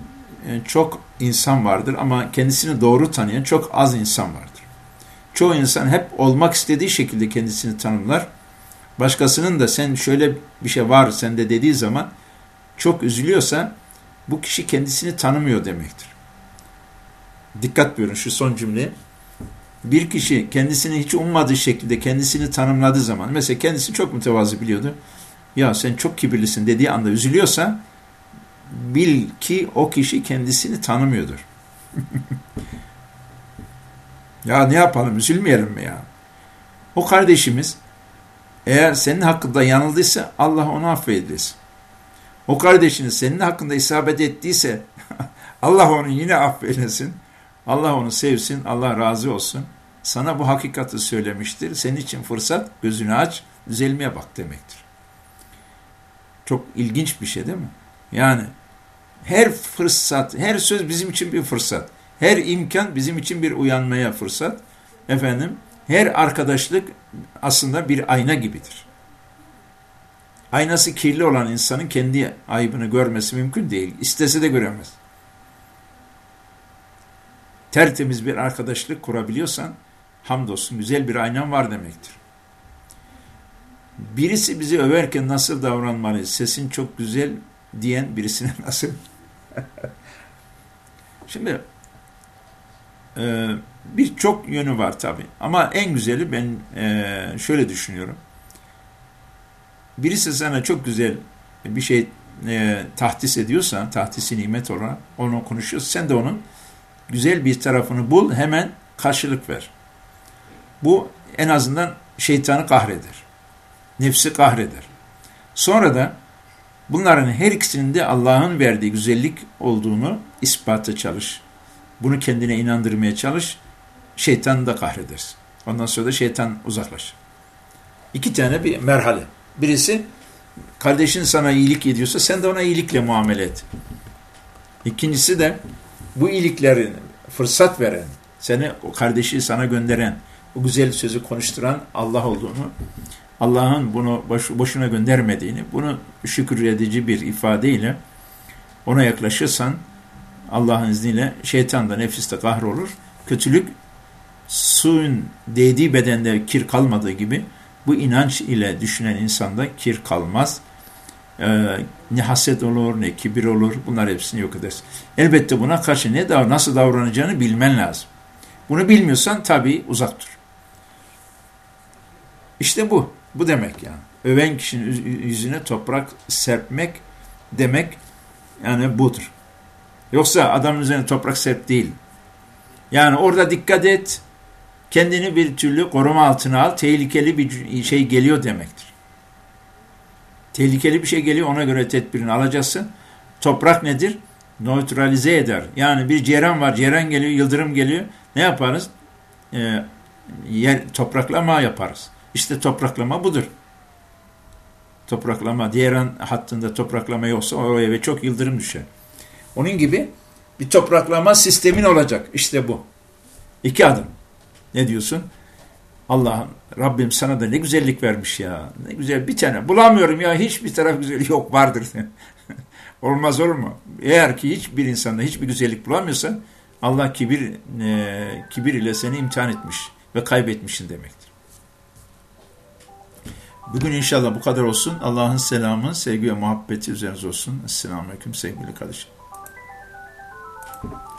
e, çok insan vardır ama kendisini doğru tanıyan çok az insan vardır. Çoğu insan hep olmak istediği şekilde kendisini tanımlar. Başkasının da sen şöyle bir şey var sende dediği zaman çok üzülüyorsa bu kişi kendisini tanımıyor demektir. Dikkat buyurun şu son cümleye. Bir kişi kendisini hiç ummadığı şekilde kendisini tanımladığı zaman mesela kendisi çok mütevazı biliyordu. Ya sen çok kibirlisin dediği anda üzülüyorsa bil ki o kişi kendisini tanımıyordur. ya ne yapalım üzülmeyelim mi ya? O kardeşimiz eğer senin hakkında yanıldıysa Allah onu affeylesin. O kardeşiniz senin hakkında isabet ettiyse Allah onu yine affeylesin. Allah onu sevsin, Allah razı olsun. Sana bu hakikati söylemiştir. Senin için fırsat, gözünü aç, düzelmeye bak demektir. Çok ilginç bir şey değil mi? Yani her fırsat, her söz bizim için bir fırsat. Her imkan bizim için bir uyanmaya fırsat. Efendim, her arkadaşlık aslında bir ayna gibidir. Aynası kirli olan insanın kendi ayıbını görmesi mümkün değil. İstese de göremez. Tertemiz bir arkadaşlık kurabiliyorsan hamdolsun güzel bir aynan var demektir. Birisi bizi överken nasıl davranmalıyız? Sesin çok güzel diyen birisine nasıl? Şimdi e, birçok yönü var tabi. Ama en güzeli ben e, şöyle düşünüyorum. Birisi sana çok güzel bir şey e, tahdis ediyorsa, tahdisi nimet olarak onu konuşuyorsa sen de onun güzel bir tarafını bul, hemen karşılık ver. Bu en azından şeytanı kahreder. Nefsi kahreder. Sonra da bunların her ikisinin de Allah'ın verdiği güzellik olduğunu ispatı çalış. Bunu kendine inandırmaya çalış. Şeytanı da kahredersin. Ondan sonra da şeytan uzaklaşır. İki tane bir merhale. Birisi kardeşin sana iyilik ediyorsa sen de ona iyilikle muamele et. İkincisi de bu iyiliklerin fırsat veren, seni o kardeşi sana gönderen, o güzel sözü konuşturan Allah olduğunu, Allah'ın bunu boş, boşuna göndermediğini, bunu şükür edici bir ifadeyle ona yaklaşırsan Allah'ın izniyle şeytan da nefis de kahrolur. Kötülük suyun değdiği bedende kir kalmadığı gibi bu inanç ile düşünen insanda kir kalmaz. Ee, ne haset olur, ne kibir olur, bunlar hepsini yok edersin. Elbette buna karşı ne dav nasıl davranacağını bilmen lazım. Bunu bilmiyorsan tabii uzak dur. İşte bu. Bu demek yani. Öven kişinin yüzüne toprak serpmek demek yani budur. Yoksa adamın üzerine toprak serp değil. Yani orada dikkat et. Kendini bir türlü koruma altına al. Tehlikeli bir şey geliyor demektir. Tehlikeli bir şey geliyor ona göre tedbirini alacaksın. Toprak nedir? Neutralize eder. Yani bir ceren var. Ceren geliyor, yıldırım geliyor. Ne yaparız? Ee, yer, topraklama yaparız. İşte topraklama budur. Topraklama, diğer hattında topraklama yoksa oraya ve çok yıldırım düşer. Onun gibi bir topraklama sistemin olacak. İşte bu. İki adım. Ne diyorsun? Allah'ım Rabbim sana da ne güzellik vermiş ya. Ne güzel bir tane. Bulamıyorum ya hiçbir taraf güzel yok vardır. Olmaz olur mu? Eğer ki hiçbir insanda hiçbir güzellik bulamıyorsan Allah kibir e, kibir ile seni imtihan etmiş ve kaybetmişsin demektir. Bugün inşallah bu kadar olsun. Allah'ın selamı, sevgi ve muhabbeti üzerinize olsun. Esselamu Aleyküm sevgili kardeşim. Thank you.